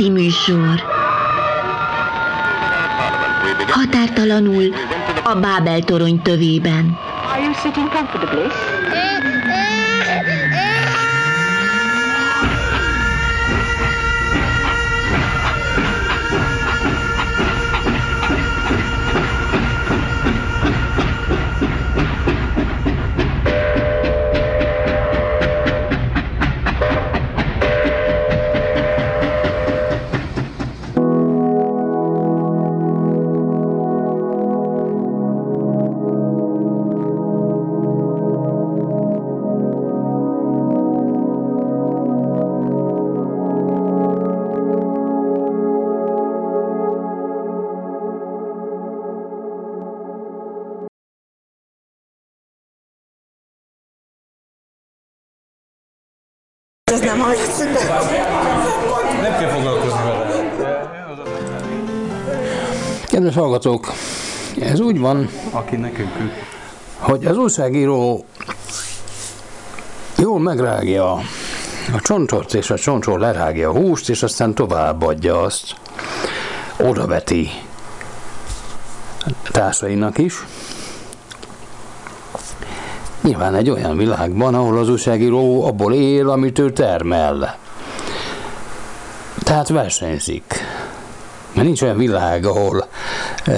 Közéleti műsor Határtalanul a Bábel torony tövében Are you sitting comfortably? Ez nem hallatszik be? Nem kell foglalkozni vele. Kedves hallgatók, ez úgy van, Aki nekünk küld. hogy az újságíró jól megrágja a csontot, és a csontról lerágja a húst, és aztán továbbadja azt, odaveti társainak is. Nyilván egy olyan világban, ahol az újságíró abból él, amit ő termel. Tehát versenyzik. Mert nincs olyan világ, ahol e,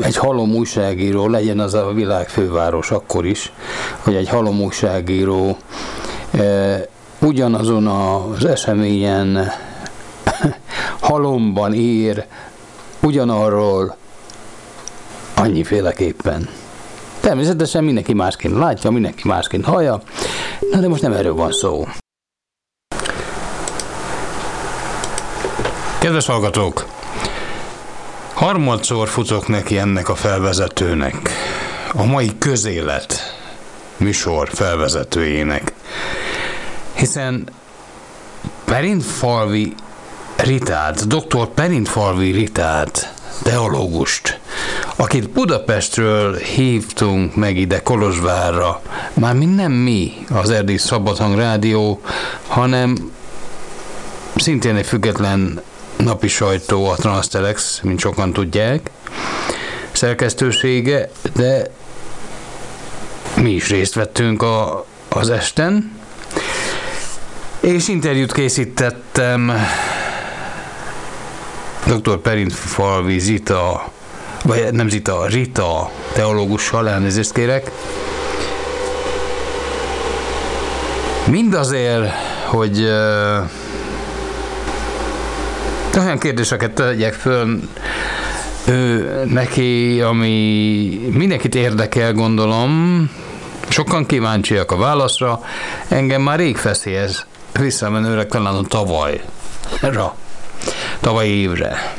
egy halom újságíró, legyen az a világ főváros akkor is, hogy egy halom újságíró e, ugyanazon az eseményen halomban ír ugyanarról annyiféleképpen. Természetesen mindenki másként látja, mindenki másként hallja, na de most nem erről van szó. Kedves hallgatók! Harmadszor futok neki ennek a felvezetőnek. A mai közélet műsor felvezetőjének. Hiszen Perintfalvi Ritát, dr. Perintfalvi Ritát, teológust, akit Budapestről hívtunk meg ide Kolozsvárra, már mi nem mi, az Erdély Szabadhang Rádió, hanem szintén egy független napi sajtó a Transtelex, mint sokan tudják, szerkesztősége, de mi is részt vettünk a, az esten, és interjút készítettem dr. Perint Falvi Zita, vagy nem Zita, Rita teológussal, elnézést kérek. Mindazért, hogy uh, olyan kérdéseket tegyek föl ő, neki, ami mindenkit érdekel, gondolom. Sokan kíváncsiak a válaszra. Engem már rég feszélyez visszamenőleg talán a tavalyra, tavaly évre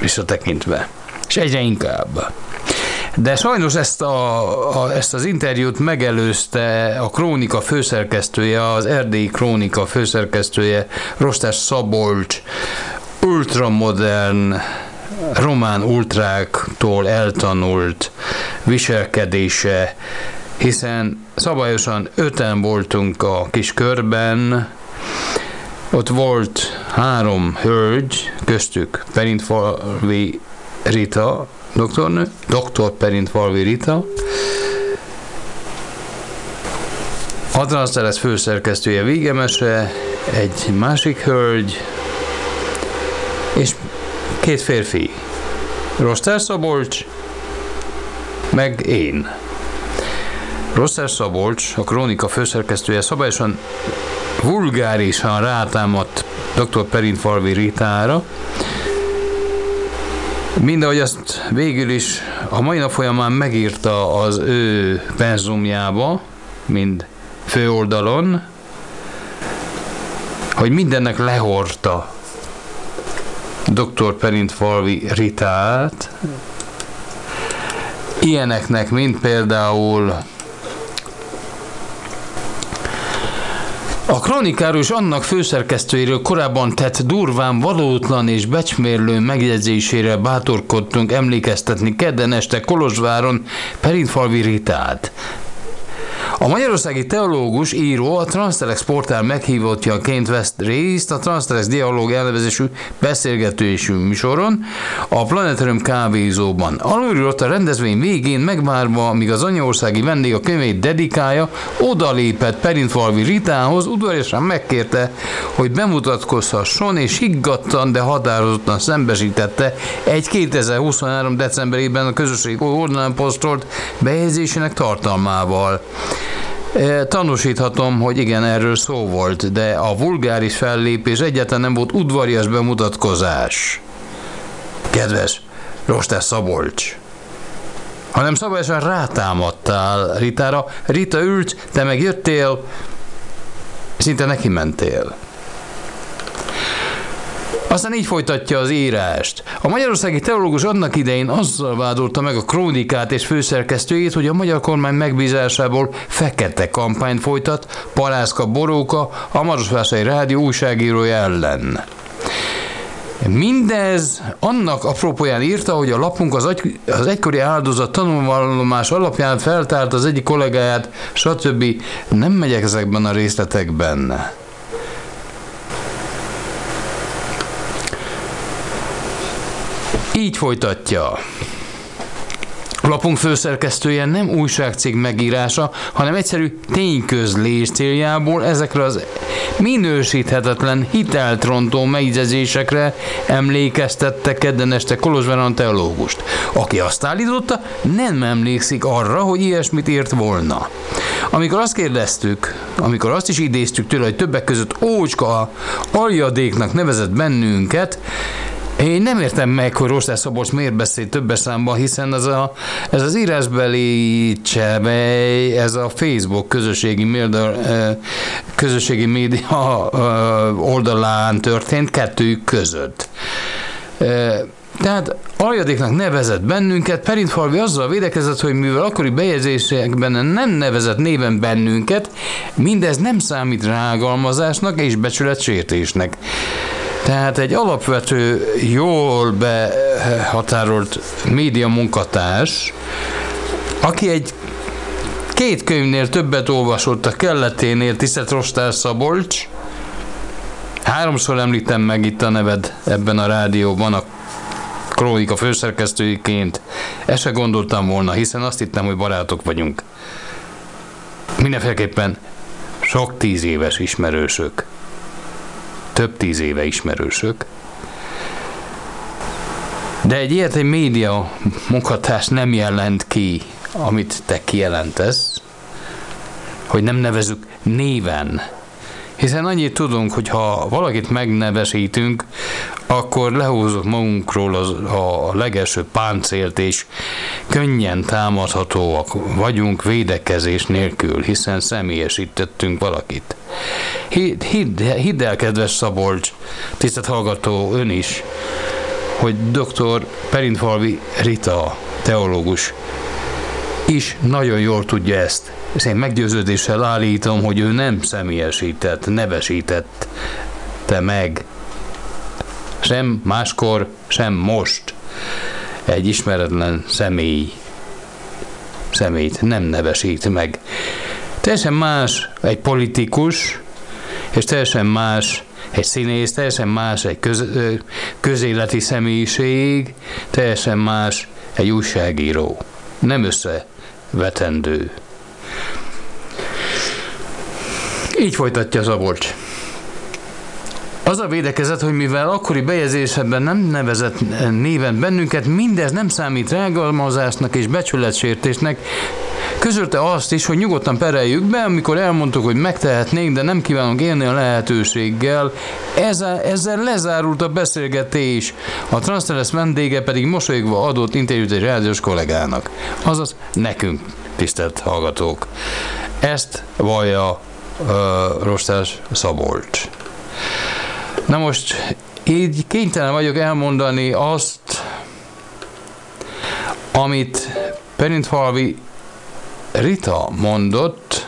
visszatekintve. És egyre inkább. De sajnos ezt, a, a, ezt az interjút megelőzte a Krónika főszerkesztője, az Erdélyi Krónika főszerkesztője, Rostás Szabolcs, ultramodern, román ultráktól eltanult viselkedése, hiszen szabályosan öten voltunk a kis körben, ott volt három hölgy, köztük Perintfalvi Rita, doktornő, doktor Perintfalvi Rita, Adránsz Teres főszerkesztője Végemese, egy másik hölgy, és két férfi, Roster Szabolcs, meg én. Roster Szabolcs, a Krónika főszerkesztője szabályosan vulgárisan rátámadt dr. Perintfalvi Ritára, Mind ahogy azt végül is a mai nap folyamán megírta az ő penzumjába, mind főoldalon, hogy mindennek lehorta dr. Perintfalvi Ritát, ilyeneknek, mint például A kronikáról és annak főszerkesztőiről korábban tett durván valótlan és becsmérlő megjegyzésére bátorkodtunk emlékeztetni kedden este Kolozsváron Perintfalvi Ritát. A magyarországi teológus író a Transtelex portál meghívottjaként vesz részt a Transtelex dialóg elnevezésű beszélgetősű műsoron a Planetarium kávézóban. Alulírott a rendezvény végén megvárva, míg az anyaországi vendég a könyvét dedikálja, odalépett Perintvalvi Ritához, udvariasan megkérte, hogy bemutatkozhasson, és higgadtan, de határozottan szembesítette egy 2023. decemberében a közösség oldalán posztolt bejegyzésének tartalmával. E, Tanúsíthatom, hogy igen, erről szó volt, de a vulgáris fellépés egyáltalán nem volt udvarias bemutatkozás. Kedves Rostás Szabolcs, hanem szabályosan rátámadtál Ritára. Rita ült, te meg jöttél, szinte neki mentél. Aztán így folytatja az írást. A magyarországi teológus annak idején azzal vádolta meg a krónikát és főszerkesztőjét, hogy a magyar kormány megbízásából fekete kampányt folytat Palászka Boróka, a Marosvásárhelyi Rádió újságírója ellen. Mindez annak apropóján írta, hogy a lapunk az, agy, az egykori áldozat tanulvallomás alapján feltárt az egyik kollégáját, stb. Nem megyek ezekben a részletekben. Így folytatja. Lapunk főszerkesztője nem újságcég megírása, hanem egyszerű tényközlés céljából ezekre az minősíthetetlen hiteltrontó megjegyzésekre emlékeztette kedden este Kolozsváron teológust, aki azt állította, nem emlékszik arra, hogy ilyesmit írt volna. Amikor azt kérdeztük, amikor azt is idéztük tőle, hogy többek között ócska aljadéknak nevezett bennünket, én nem értem meg, hogy Rostás Szabolcs miért beszél többes számban, hiszen ez, a, ez az írásbeli csebej, ez a Facebook közösségi, média, közösségi média oldalán történt kettőjük között. Tehát aljadéknak nevezett bennünket, Perintfalvi azzal védekezett, hogy mivel akkori bejegyzésekben nem nevezett néven bennünket, mindez nem számít rágalmazásnak és becsületsértésnek. Tehát egy alapvető, jól behatárolt média munkatárs, aki egy két könyvnél többet olvasott a kelleténél, tisztelt Rostás Szabolcs, háromszor említem meg itt a neved ebben a rádióban, a Krónika főszerkesztőiként. Ezt se gondoltam volna, hiszen azt hittem, hogy barátok vagyunk. Mindenféleképpen sok tíz éves ismerősök több tíz éve ismerősök, de egy ilyet egy média munkatárs nem jelent ki, amit te kijelentesz, hogy nem nevezük néven. Hiszen annyit tudunk, hogy ha valakit megnevesítünk, akkor lehúzunk magunkról az, a legelső páncélt, és könnyen támadhatóak vagyunk védekezés nélkül, hiszen személyesítettünk valakit. Hidd, hidd, hidd el, kedves Szabolcs, tisztelt hallgató, ön is, hogy dr. Perintfalvi Rita, teológus, is nagyon jól tudja ezt. És én meggyőződéssel állítom, hogy ő nem személyesített, te meg. Sem máskor, sem most. Egy ismeretlen személy személyt nem nevesít meg. Teljesen más egy politikus, és teljesen más egy színész, teljesen más egy köz, közéleti személyiség, teljesen más egy újságíró. Nem összevetendő. Így folytatja Zabolcs. Az a védekezet, hogy mivel akkori bejegyzéseben nem nevezett néven bennünket, mindez nem számít rágalmazásnak és becsületsértésnek, Közölte azt is, hogy nyugodtan pereljük be, amikor elmondtuk, hogy megtehetnénk, de nem kívánunk élni a lehetőséggel. Ezzel, ezzel lezárult a beszélgetés. A Transteles vendége pedig mosolyogva adott interjút egy rádiós kollégának. Azaz nekünk, tisztelt hallgatók. Ezt vallja uh, Rostás Szabolcs. Na most így kénytelen vagyok elmondani azt, amit Perintfalvi Rita mondott,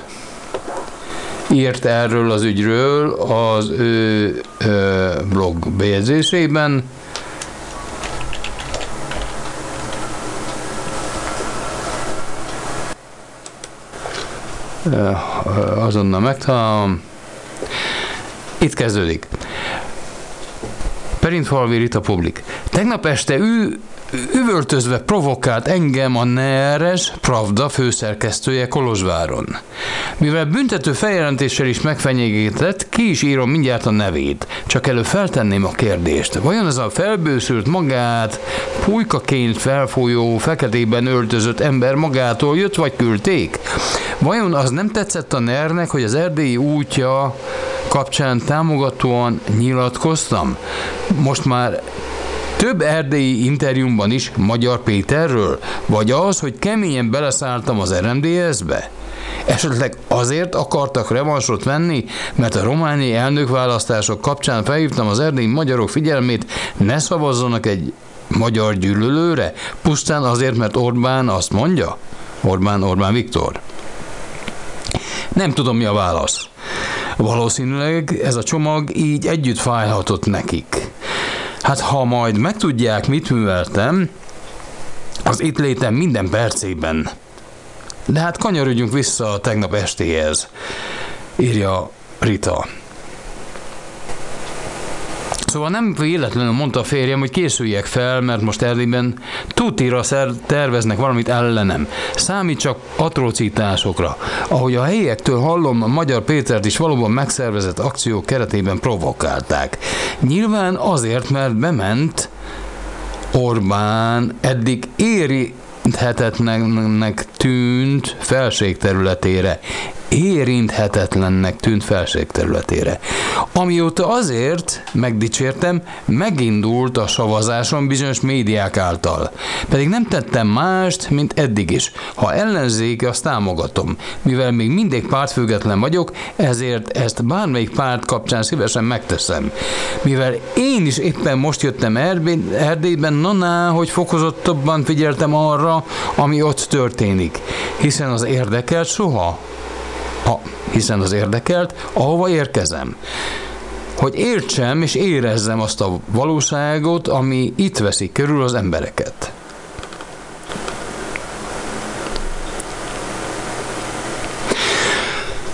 írt erről az ügyről az ő ö, blog bejegyzésében, azonnal megtalálom. Itt kezdődik. Perintfalvi Rita Publik. Tegnap este ő üvöltözve provokált engem a Neres Pravda főszerkesztője Kolozsváron. Mivel büntető feljelentéssel is megfenyegített, ki is írom mindjárt a nevét. Csak elő feltenném a kérdést. Vajon ez a felbőszült magát, pulykaként felfolyó, feketében öltözött ember magától jött, vagy küldték? Vajon az nem tetszett a Nernek, hogy az erdélyi útja kapcsán támogatóan nyilatkoztam? Most már több erdélyi interjúmban is Magyar Péterről? Vagy az, hogy keményen beleszálltam az RMDS-be? Esetleg azért akartak revansot venni, mert a romániai elnökválasztások kapcsán felhívtam az erdélyi magyarok figyelmét, ne szavazzanak egy magyar gyűlölőre, pusztán azért, mert Orbán azt mondja? Orbán, Orbán Viktor. Nem tudom, mi a válasz. Valószínűleg ez a csomag így együtt fájhatott nekik. Hát ha majd megtudják, mit műveltem, az itt létem minden percében. De hát kanyarodjunk vissza a tegnap estéhez, írja Rita. Szóval nem véletlenül mondta a férjem, hogy készüljek fel, mert most Erdélyben tutira terveznek valamit ellenem. Számít csak atrocitásokra. Ahogy a helyiektől hallom, a Magyar Pétert is valóban megszervezett akciók keretében provokálták. Nyilván azért, mert bement Orbán eddig éri érinthetetlennek tűnt felség területére érinthetetlennek tűnt felség területére. Amióta azért, megdicsértem, megindult a szavazáson bizonyos médiák által. Pedig nem tettem mást, mint eddig is. Ha ellenzék, azt támogatom. Mivel még mindig pártfüggetlen vagyok, ezért ezt bármelyik párt kapcsán szívesen megteszem. Mivel én is éppen most jöttem Erdélyben, naná, hogy fokozottabban figyeltem arra, ami ott történik. Hiszen az érdekelt soha ha, hiszen az érdekelt, ahova érkezem. Hogy értsem és érezzem azt a valóságot, ami itt veszi körül az embereket.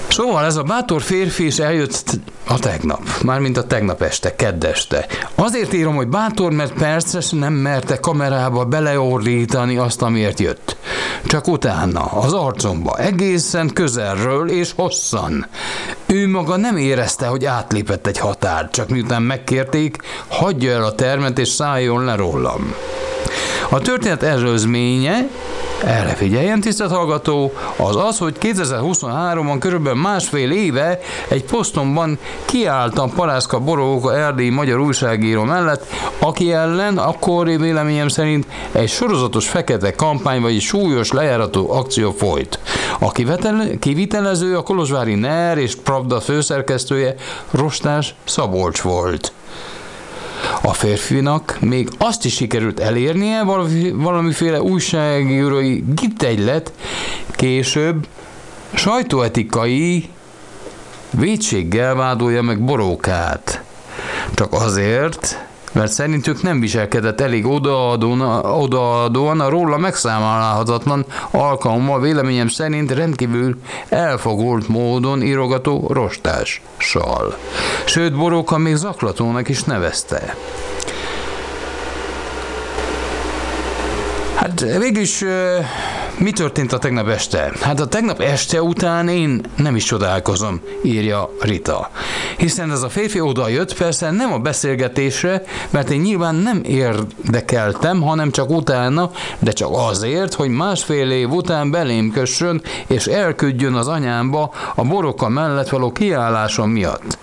Szóval ez a bátor férfi is eljött a tegnap, mármint a tegnap este, keddeste. Azért írom, hogy bátor, mert persze nem merte kamerába beleordítani azt, amiért jött. Csak utána, az arcomba, egészen közelről és hosszan. Ő maga nem érezte, hogy átlépett egy határt, csak miután megkérték, hagyja el a termet és szálljon le rólam. A történet előzménye erre figyeljen, tisztelt hallgató, az az, hogy 2023-ban körülbelül másfél éve egy posztomban kiálltam Palászka Boróka erdélyi magyar újságíró mellett, aki ellen akkor véleményem szerint egy sorozatos fekete kampány vagy súlyos lejárató akció folyt. A kivitelező a Kolozsvári NER és Pravda főszerkesztője Rostás Szabolcs volt. A férfinak még azt is sikerült elérnie, valamiféle újságírói gitegylet, később sajtóetikai védséggel vádolja meg Borókát. Csak azért, mert szerintük nem viselkedett elég odaadóan, odaadóan a róla megszámolhatatlan alkalommal véleményem szerint rendkívül elfogolt módon írogató rostással. Sőt, Boróka még zaklatónak is nevezte. Hát végülis mi történt a tegnap este? Hát a tegnap este után én nem is csodálkozom, írja Rita. Hiszen ez a férfi oda jött, persze nem a beszélgetésre, mert én nyilván nem érdekeltem, hanem csak utána, de csak azért, hogy másfél év után belém kössön, és elküldjön az anyámba a boroka mellett való kiállásom miatt.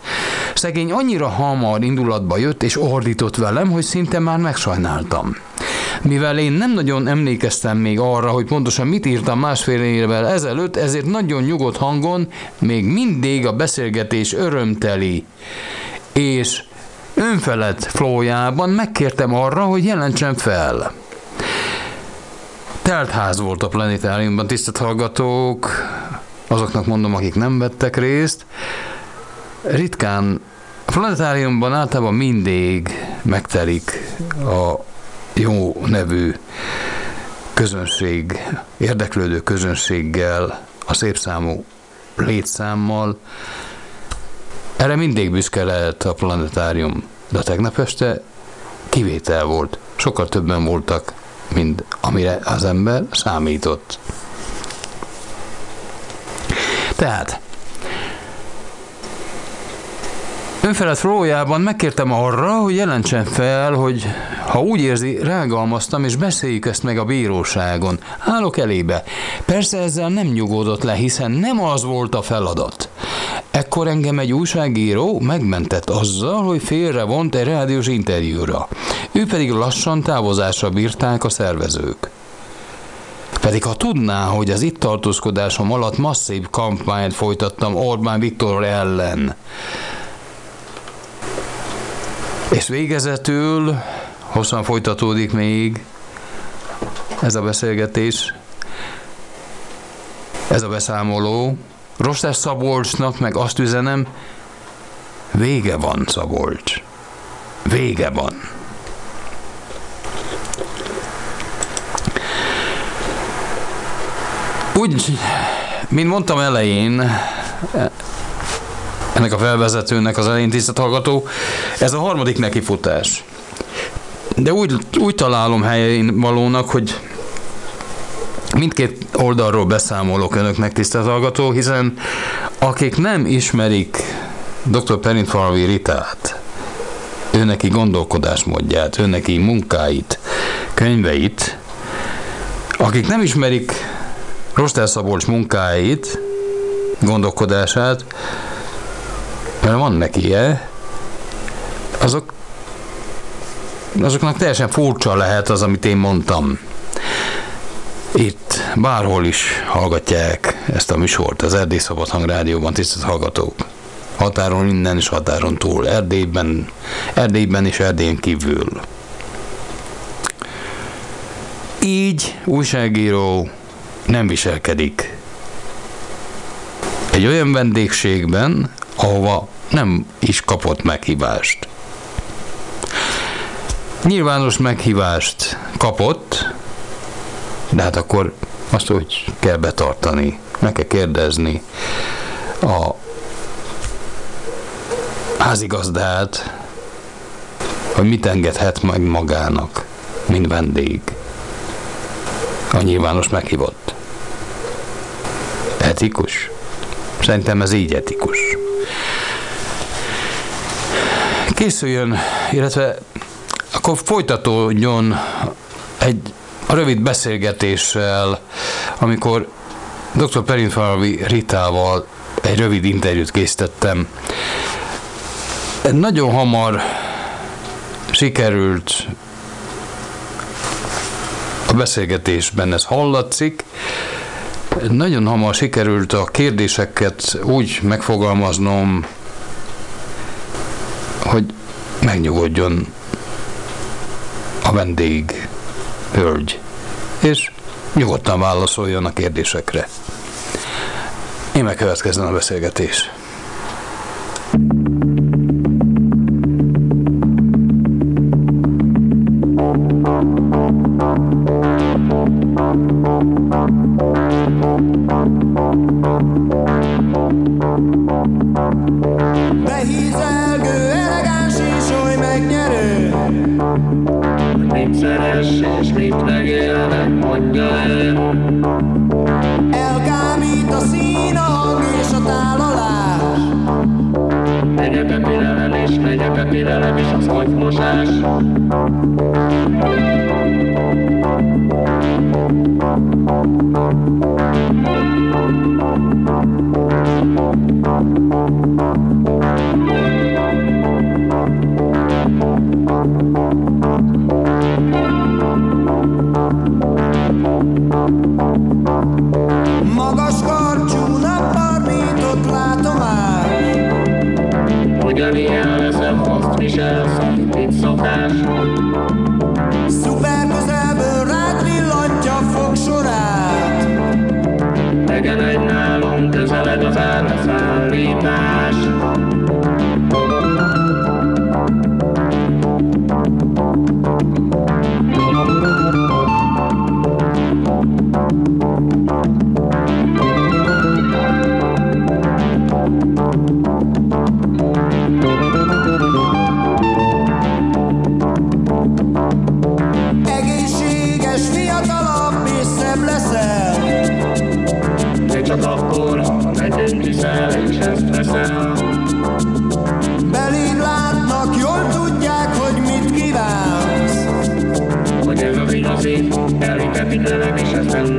Szegény annyira hamar indulatba jött és ordított velem, hogy szinte már megsajnáltam. Mivel én nem nagyon emlékeztem még arra, hogy pontosan mit írtam másfél évvel ezelőtt, ezért nagyon nyugodt hangon még mindig a beszélgetés örömteli és önfelett flójában megkértem arra, hogy jelentsen fel. Telt ház volt a planetáriumban, tisztelt hallgatók, azoknak mondom, akik nem vettek részt. Ritkán a planetáriumban általában mindig megtelik a jó nevű közönség, érdeklődő közönséggel, a szép számú létszámmal. Erre mindig büszke lehet a planetárium, de tegnap este kivétel volt. Sokkal többen voltak, mint amire az ember számított. Tehát, önfelett flójában megkértem arra, hogy jelentsen fel, hogy ha úgy érzi, rágalmaztam, és beszéljük ezt meg a bíróságon. Állok elébe. Persze ezzel nem nyugodott le, hiszen nem az volt a feladat. Ekkor engem egy újságíró megmentett azzal, hogy félre vont egy rádiós interjúra. Ő pedig lassan távozásra bírták a szervezők. Pedig ha tudná, hogy az itt tartózkodásom alatt masszív kampányt folytattam Orbán Viktor ellen, és végezetül hosszan folytatódik még ez a beszélgetés, ez a beszámoló. Rostás Szabolcsnak meg azt üzenem, vége van Szabolcs. Vége van. Úgy, mint mondtam elején, ennek a felvezetőnek az elején tisztelt hallgató, ez a harmadik nekifutás. De úgy, úgy találom helyén valónak, hogy mindkét oldalról beszámolok önöknek, tisztelt hallgató, hiszen akik nem ismerik dr. Perintfalvi Ritát, ő neki gondolkodásmódját, ő neki munkáit, könyveit, akik nem ismerik Rostel Szabolcs munkáit, gondolkodását, mert van neki -e, azok, azoknak teljesen furcsa lehet az, amit én mondtam. Itt, bárhol is hallgatják ezt a műsort, az Erdély Szabad Hang Rádióban, tisztelt hallgatók. Határon innen és határon túl, Erdélyben, Erdélyben és Erdélyen kívül. Így újságíró nem viselkedik. Egy olyan vendégségben, ahova nem is kapott meghívást. Nyilvános meghívást kapott, de hát akkor azt hogy kell betartani, meg kell kérdezni a házigazdát, hogy mit engedhet meg magának, mint vendég. A nyilvános meghívott. Etikus? Szerintem ez így etikus. Készüljön, illetve akkor folytatódjon egy rövid beszélgetéssel, amikor dr. Perinfalvi Ritával egy rövid interjút készítettem. Nagyon hamar sikerült a beszélgetésben ez hallatszik, nagyon hamar sikerült a kérdéseket úgy megfogalmaznom, megnyugodjon a vendég hölgy, és nyugodtan válaszoljon a kérdésekre. Én megkövetkezzen a beszélgetés. És mit megélnek, mondja el. Elkábít a szín, a hang és a tálalás Megy a pepirelem és megy a pepirelem és az agyfosás. Magas karcsú napparmított látomás Ugyanilyen leszem, azt viselsz, itt szokás. Szuper közelből rád villantja fogsorát Tegen egy nálom közeled az árleszállítás. Legyenek figyelem, és ez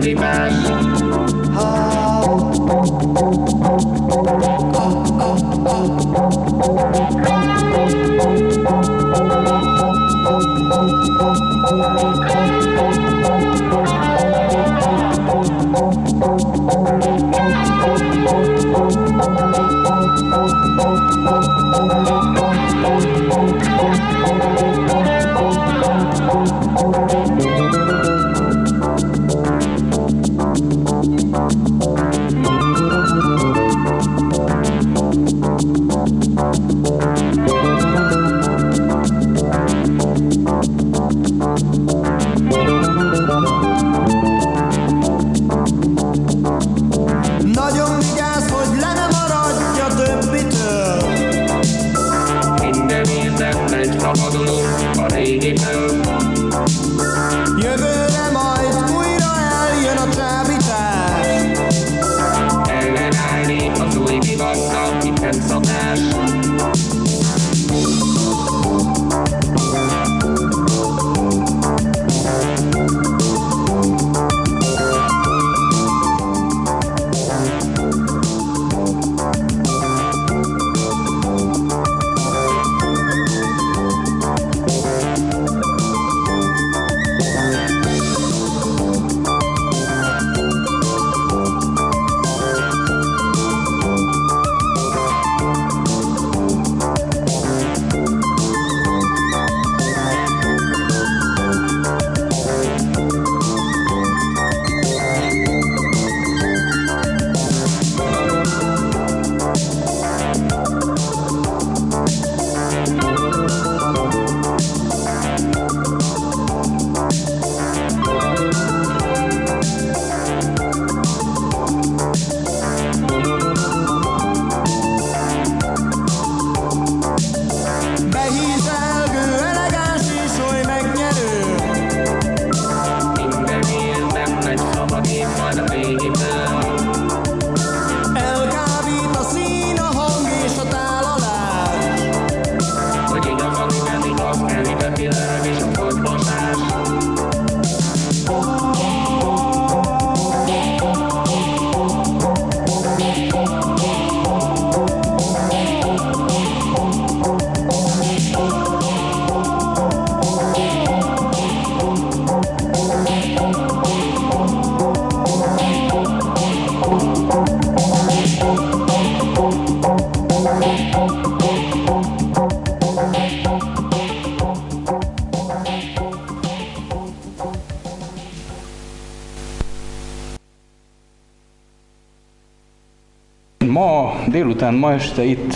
délután, ma este itt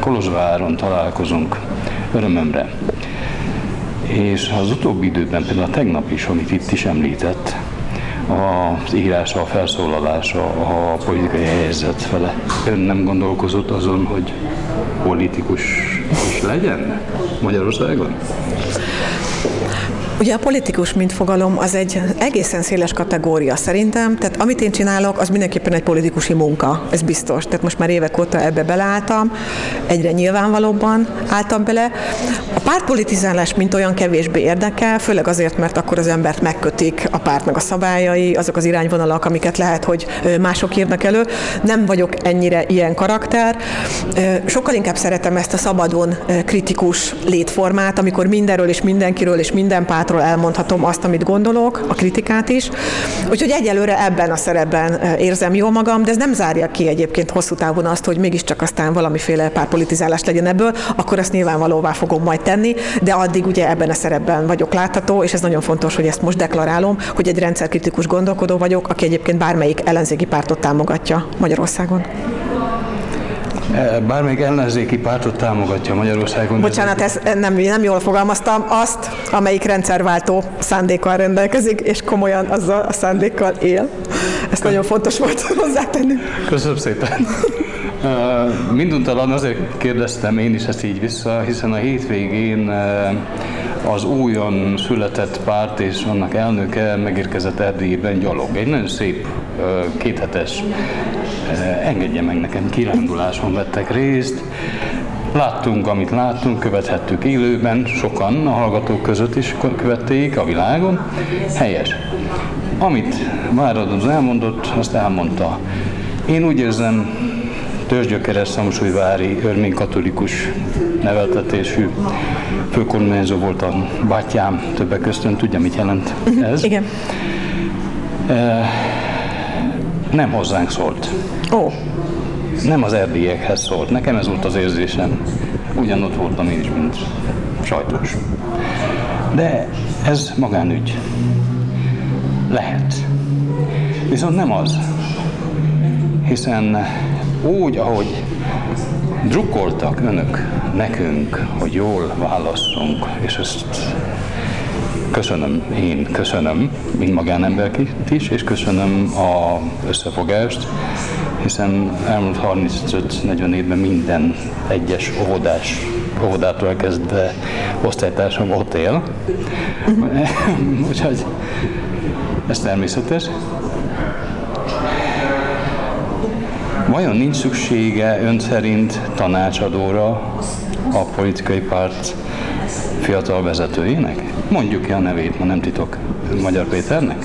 Kolozsváron találkozunk örömömre. És az utóbbi időben, például a tegnap is, amit itt is említett, az írása, a felszólalása a politikai helyzet fele. Ön nem gondolkozott azon, hogy politikus is legyen Magyarországon? Ugye a politikus, mint fogalom, az egy egészen széles kategória szerintem, tehát amit én csinálok, az mindenképpen egy politikusi munka, ez biztos. Tehát most már évek óta ebbe beleálltam, egyre nyilvánvalóbban álltam bele. A pártpolitizálás mint olyan kevésbé érdekel, főleg azért, mert akkor az embert megkötik a pártnak a szabályai, azok az irányvonalak, amiket lehet, hogy mások írnak elő. Nem vagyok ennyire ilyen karakter. Sokkal inkább szeretem ezt a szabadon kritikus létformát, amikor mindenről és mindenkiről és minden pártról elmondhatom azt, amit gondolok, a kritikát is. Úgyhogy egyelőre ebben a szerepben ö, érzem jól magam, de ez nem zárja ki egyébként hosszú távon azt, hogy mégiscsak aztán valamiféle párpolitizálás legyen ebből, akkor ezt nyilvánvalóvá fogom majd tenni, de addig ugye ebben a szerepben vagyok látható, és ez nagyon fontos, hogy ezt most deklarálom, hogy egy rendszerkritikus gondolkodó vagyok, aki egyébként bármelyik ellenzéki pártot támogatja Magyarországon. E, Bármelyik ellenzéki pártot támogatja Magyarországon. ez Bocsánat, ez nem, nem jól fogalmaztam, azt, amelyik rendszerváltó szándékkal rendelkezik, és komolyan azzal a szándékkal él. Ezt nagyon fontos volt hozzátenni. Köszönöm szépen. Ö, Minduntalan azért kérdeztem én is ezt így vissza, hiszen a hétvégén ö, az újon született párt és annak elnöke megérkezett Erdélyben gyalog. Egy nagyon szép kéthetes, engedje meg nekem, kiránduláson vettek részt. Láttunk, amit láttunk, követhettük élőben, sokan a hallgatók között is követték a világon. Helyes. Amit Váradon elmondott, azt elmondta. Én úgy érzem, törzsgyökeres szamosújvári örmény katolikus neveltetésű főkormányzó volt a bátyám, többek köztön tudja, mit jelent ez. Igen. Nem hozzánk szólt. Ó, Nem az erdélyekhez szólt. Nekem ez volt az érzésem. Ugyanott voltam én is, mint sajtós. De ez magánügy. Lehet. Viszont nem az. Hiszen úgy, ahogy drukkoltak önök nekünk, hogy jól válasszunk, és ezt köszönöm, én köszönöm, mint magánemberként is, és köszönöm a összefogást, hiszen elmúlt 35-40 évben minden egyes óvodás, óvodától kezdve osztálytársam ott él. Úgyhogy ez természetes. Vajon nincs szüksége ön szerint tanácsadóra a politikai párt fiatal vezetőjének? Mondjuk ki a nevét, ma nem titok. Magyar Péternek?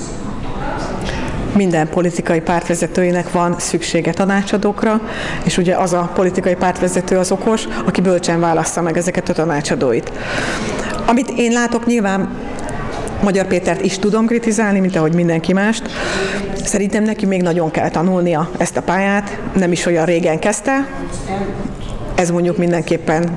minden politikai pártvezetőjének van szüksége tanácsadókra, és ugye az a politikai pártvezető az okos, aki bölcsen válassza meg ezeket a tanácsadóit. Amit én látok nyilván Magyar Pétert is tudom kritizálni, mint ahogy mindenki mást. Szerintem neki még nagyon kell tanulnia ezt a pályát, nem is olyan régen kezdte. Ez mondjuk mindenképpen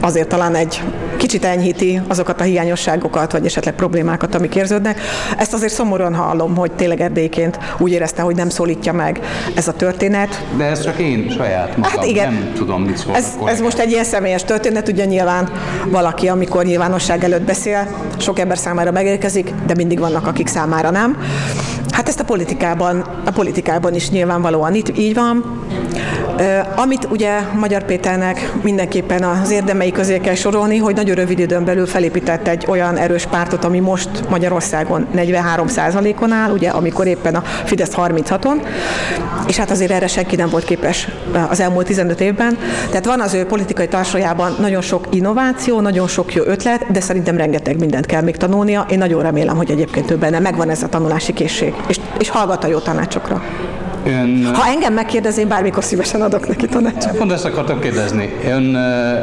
azért talán egy kicsit enyhíti azokat a hiányosságokat, vagy esetleg problémákat, amik érződnek. Ezt azért szomorúan hallom, hogy tényleg erdélyként úgy érezte, hogy nem szólítja meg ez a történet. De ez csak én saját magam. Hát igen. Nem tudom, mit szól Ez, ez most egy ilyen személyes történet, ugye nyilván valaki, amikor nyilvánosság előtt beszél, sok ember számára megérkezik, de mindig vannak, akik számára nem. Hát ezt a politikában, a politikában is nyilvánvalóan itt, így van. Amit ugye Magyar Péternek mindenképpen az érdemei közé kell sorolni, hogy nagyon rövid időn belül felépített egy olyan erős pártot, ami most Magyarországon 43 on áll, ugye, amikor éppen a Fidesz 36-on, és hát azért erre senki nem volt képes az elmúlt 15 évben. Tehát van az ő politikai tarsajában nagyon sok innováció, nagyon sok jó ötlet, de szerintem rengeteg mindent kell még tanulnia. Én nagyon remélem, hogy egyébként benne megvan ez a tanulási készség, és, és hallgat a jó tanácsokra. Ön, Ha engem megkérdez, én bármikor szívesen adok neki tanácsot. pont ezt akartam kérdezni. Ön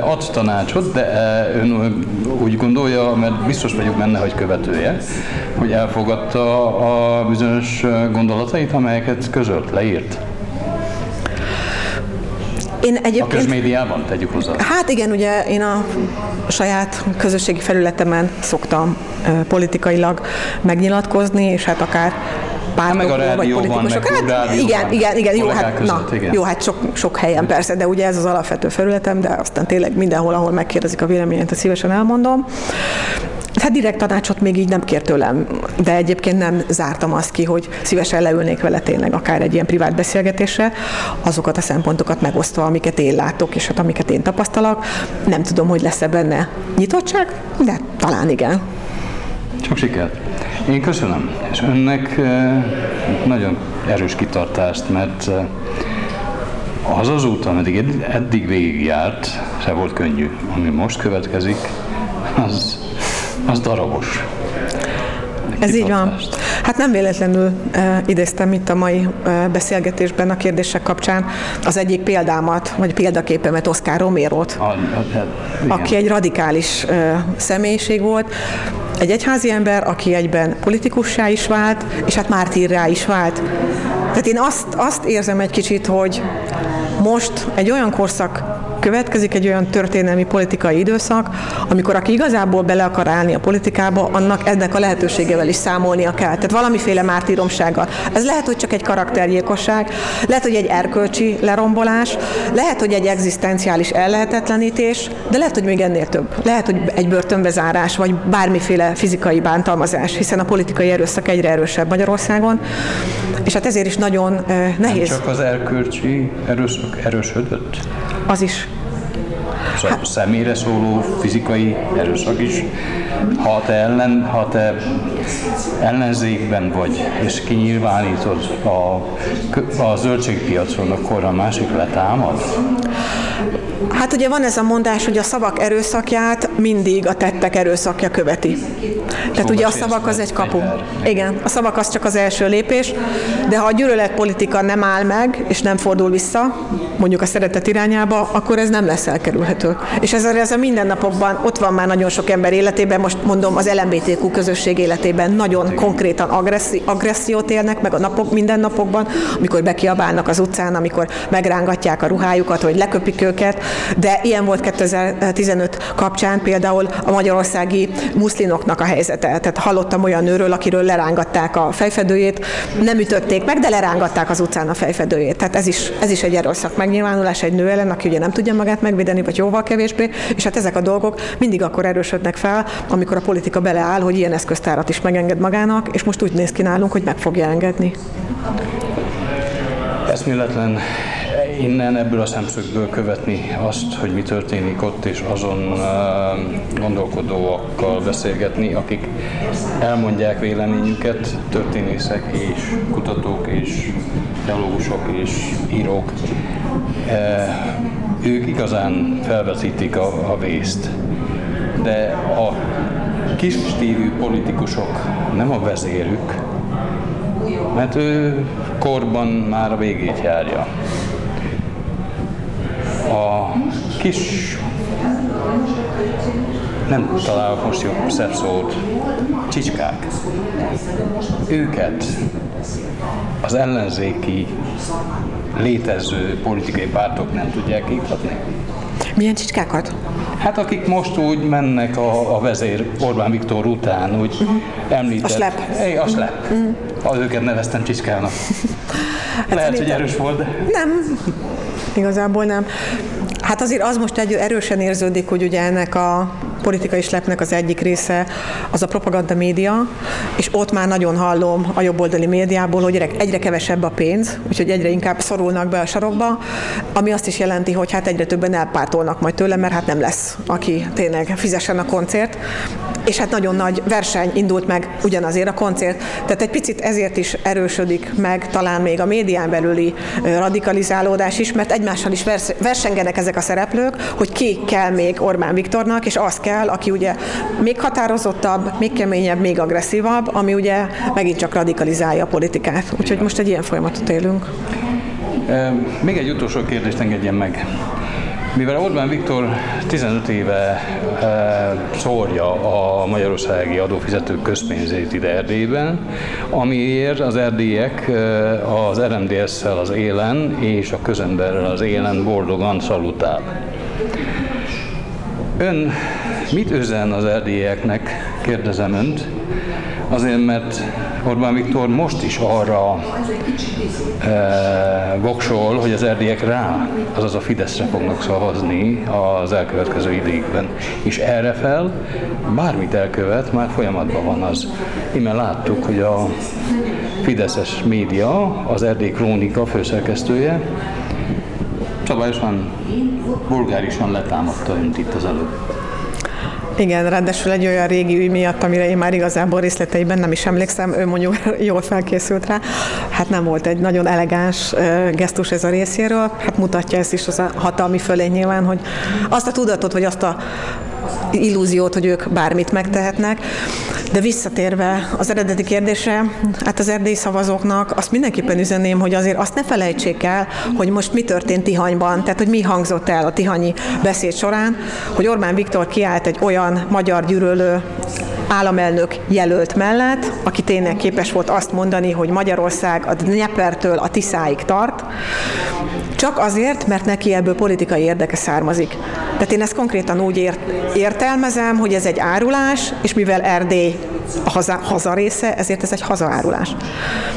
ad tanácsot, de ön úgy gondolja, mert biztos vagyok benne, hogy követője, hogy elfogadta a bizonyos gondolatait, amelyeket közölt, leírt. Én A egyébként... közmédiában tegyük hozzá. Hát igen, ugye én a saját közösségi felületemen szoktam politikailag megnyilatkozni, és hát akár pártokról, vagy politikusok. meg Hát igen, igen, igen, jó, hát, között, na, igen. jó, hát sok, sok helyen persze, de ugye ez az alapvető felületem, de aztán tényleg mindenhol, ahol megkérdezik a véleményet, szívesen elmondom. Hát direkt tanácsot még így nem kért tőlem, de egyébként nem zártam azt ki, hogy szívesen leülnék vele tényleg akár egy ilyen privát beszélgetésre, azokat a szempontokat megosztva, amiket én látok, és hát amiket én tapasztalok. Nem tudom, hogy lesz-e benne nyitottság, de talán igen. Csak sikert. Én köszönöm, és önnek eh, nagyon erős kitartást, mert eh, az az út, ameddig ed- eddig végigjárt, se volt könnyű. Ami most következik, az, az darabos. Ez így van. Hát nem véletlenül e, idéztem itt a mai e, beszélgetésben a kérdések kapcsán az egyik példámat, vagy példaképemet, Oscar Romero-t, A, a, igen. aki egy radikális ö, személyiség volt, egy egyházi ember, aki egyben politikussá is vált, és hát mártírrá is vált. Tehát én azt, azt érzem egy kicsit, hogy most egy olyan korszak következik, egy olyan történelmi politikai időszak, amikor aki igazából bele akar állni a politikába, annak ennek a lehetőségevel is számolnia kell. Tehát valamiféle mártíromsággal. Ez lehet, hogy csak egy karaktergyilkosság, lehet, hogy egy erkölcsi lerombolás, lehet, hogy egy egzisztenciális ellehetetlenítés, de lehet, hogy még ennél több. Lehet, hogy egy börtönbezárás, vagy bármiféle fizikai bántalmazás, hiszen a politikai erőszak egyre erősebb Magyarországon, és hát ezért is nagyon eh, Nem nehéz csak az erkölcsi erőszak erősödött, az is. a személyre szóló fizikai erőszak is. Ha te, ellen, ha te ellenzékben vagy, és kinyilvánítod a, a zöldségpiacon, akkor a másik letámad. Hát ugye van ez a mondás, hogy a szavak erőszakját mindig a tettek erőszakja követi. Tehát ugye a szavak az egy kapu. Igen, a szavak az csak az első lépés, de ha a gyűlöletpolitika nem áll meg, és nem fordul vissza, mondjuk a szeretet irányába, akkor ez nem lesz elkerülhető. És ez, ez a mindennapokban ott van már nagyon sok ember életében, most mondom az LMBTQ közösség életében nagyon konkrétan agresszi, agressziót élnek meg a napok, mindennapokban, amikor bekiabálnak az utcán, amikor megrángatják a ruhájukat, vagy leköpik őket, de ilyen volt 2015 kapcsán például a magyarországi muszlinoknak a helyzete. Tehát hallottam olyan nőről, akiről lerángatták a fejfedőjét, nem ütötték meg, de lerángatták az utcán a fejfedőjét. Tehát ez is, ez is egy erőszak megnyilvánulás egy nő ellen, aki ugye nem tudja magát megvédeni, vagy jóval kevésbé, és hát ezek a dolgok mindig akkor erősödnek fel, amikor a politika beleáll, hogy ilyen eszköztárat is megenged magának, és most úgy néz ki nálunk, hogy meg fogja engedni. Eszméletlen innen ebből a szemszögből követni azt, hogy mi történik ott, és azon gondolkodóakkal beszélgetni, akik elmondják véleményüket, történészek és kutatók és teológusok és írók. Ők igazán felveszítik a, a vészt. De a kis stílű politikusok nem a vezérük, mert ő korban már a végét járja. A kis nem találok most jobb szebb szót, csicskák. Őket az ellenzéki létező politikai pártok nem tudják iktatni. Milyen csicskákat? Hát akik most úgy mennek a, a vezér Orbán Viktor után, úgy uh-huh. említett. A slep. Hey, a slep. Uh-huh. Az őket neveztem csicskának. hát Lehet, hogy erős volt, de... Nem, igazából nem. Hát azért az most egy erősen érződik, hogy ugye ennek a politikai slepnek az egyik része az a propaganda média, és ott már nagyon hallom a jobboldali médiából, hogy egyre kevesebb a pénz, úgyhogy egyre inkább szorulnak be a sarokba, ami azt is jelenti, hogy hát egyre többen elpártolnak majd tőle, mert hát nem lesz, aki tényleg fizessen a koncert. És hát nagyon nagy verseny indult meg ugyanazért a koncert. Tehát egy picit ezért is erősödik meg talán még a médián belüli radikalizálódás is, mert egymással is versengenek ezek a szereplők, hogy ki kell még Orbán Viktornak, és az kell, aki ugye még határozottabb, még keményebb, még agresszívabb, ami ugye megint csak radikalizálja a politikát. Úgyhogy most egy ilyen folyamatot élünk. Még egy utolsó kérdést engedjen meg. Mivel Orbán Viktor 15 éve szórja a magyarországi adófizetők közpénzét ide Erdélyben, amiért az erdélyek az RMDS-szel az élen és a közemberrel az élen boldogan szalutál. Ön mit üzen az erdélyeknek, kérdezem önt, azért, mert Orbán Viktor most is arra e, voksol, hogy az erdélyek rá, azaz a Fideszre fognak szavazni az elkövetkező időkben. És erre fel bármit elkövet, már folyamatban van az. Imen láttuk, hogy a Fideszes média, az Erdély Krónika főszerkesztője szabályosan, vulgárisan letámadta önt itt az előbb. Igen, ráadásul egy olyan régi ügy miatt, amire én már igazából részleteiben nem is emlékszem, ő mondjuk jól felkészült rá. Hát nem volt egy nagyon elegáns gesztus ez a részéről. Hát mutatja ezt is az a hatalmi fölény nyilván, hogy azt a tudatot, vagy azt a illúziót, hogy ők bármit megtehetnek. De visszatérve az eredeti kérdésre, hát az erdélyi szavazóknak azt mindenképpen üzenném, hogy azért azt ne felejtsék el, hogy most mi történt Tihanyban, tehát hogy mi hangzott el a tihanyi beszéd során, hogy Orbán Viktor kiállt egy olyan magyar gyűlölő államelnök jelölt mellett, aki tényleg képes volt azt mondani, hogy Magyarország a Dniepertől a Tiszáig tart, csak azért, mert neki ebből politikai érdeke származik. Tehát én ezt konkrétan úgy ért, értelmezem, hogy ez egy árulás, és mivel Erdély haza, haza része, ezért ez egy hazaárulás.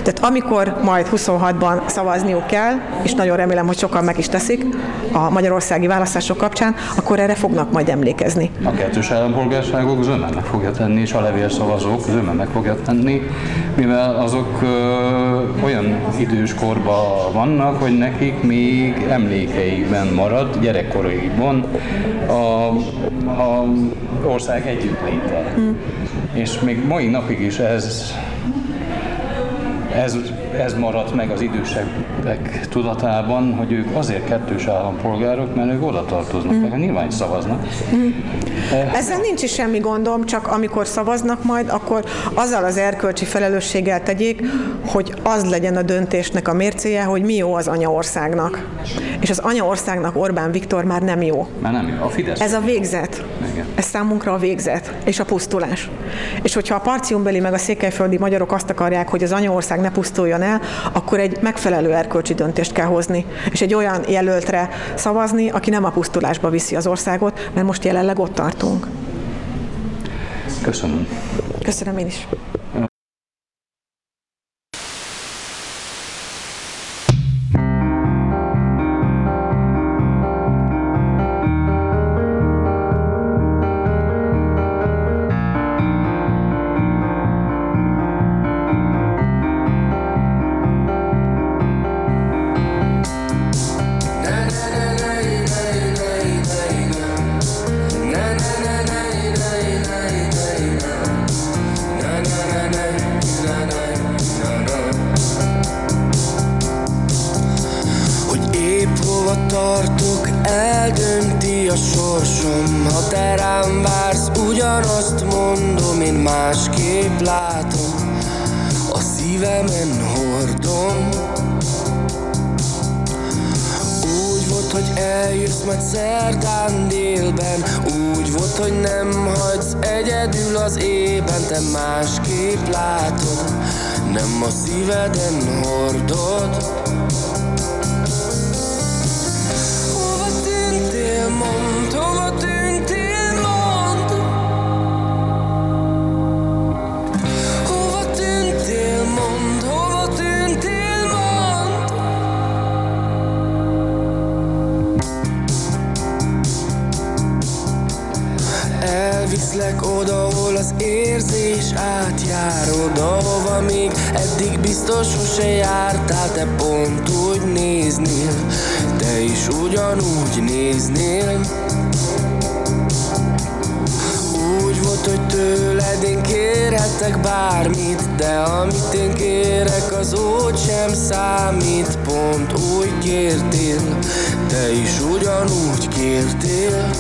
Tehát amikor majd 26-ban szavazniuk kell, és nagyon remélem, hogy sokan meg is teszik a magyarországi választások kapcsán, akkor erre fognak majd emlékezni. A kettős állampolgárságok zömmel meg fogja tenni, és a levélszavazók zömmel meg fogja tenni, mivel azok ö, olyan idős korban vannak, hogy nekik még emlékeikben marad, gyerekkoraikban a, a ország együttléte. Hmm. És még mai napig is ez ez, ez maradt meg az idősebbek tudatában, hogy ők azért kettős állampolgárok, mert ők oda tartoznak, mm. nyilván szavaznak. Mm. Ezzel nincs is semmi gondom, csak amikor szavaznak majd, akkor azzal az erkölcsi felelősséggel tegyék, hogy az legyen a döntésnek a mércéje, hogy mi jó az anyaországnak. És az anyaországnak Orbán Viktor már nem jó. Már nem jó. A Fidesz. Ez a végzet. Igen. Ez számunkra a végzet, és a pusztulás. És hogyha a parciumbeli meg a székelyföldi magyarok azt akarják, hogy az anyaország ne pusztuljon el, akkor egy megfelelő erkölcsi döntést kell hozni, és egy olyan jelöltre szavazni, aki nem a pusztulásba viszi az országot, mert most jelenleg ott tartunk. Köszönöm. Köszönöm én is. Eljössz majd szerdán délben. Úgy volt, hogy nem hagysz egyedül az ében. Te másképp látod, nem a szíveden hordod Elviszlek oda, hol az érzés átjárod Ahova még eddig biztos sose jártál Te pont úgy néznél, te is ugyanúgy néznél. Úgy volt, hogy tőled én kérhetek bármit De amit én kérek az úgy sem számít. Pont úgy kértél, te is ugyanúgy kértél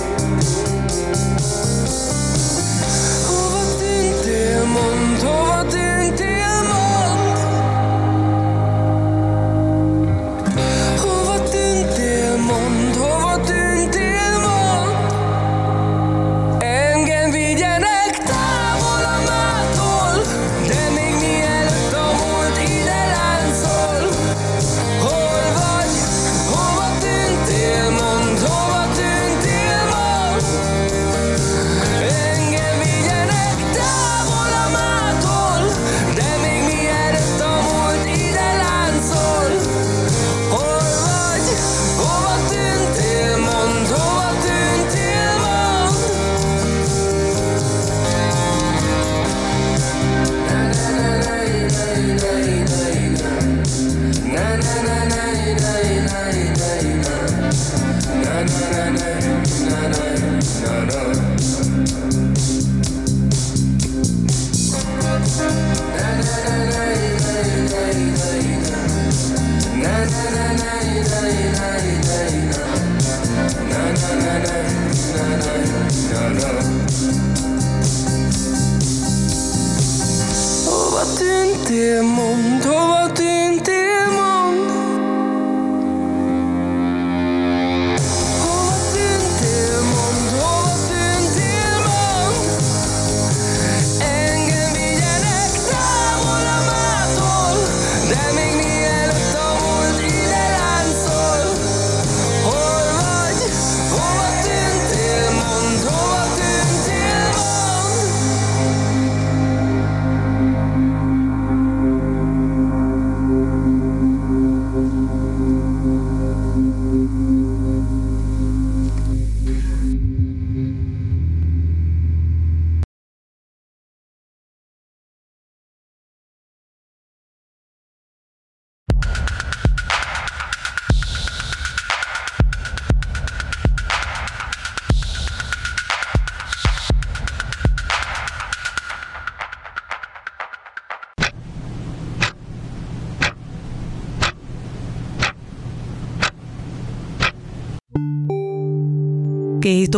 Két.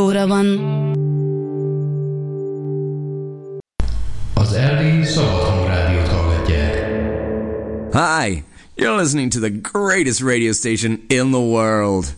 Az Erdélyi Szabadhang Rádiót hallgatják. Hi, you're listening to the greatest radio station in the world.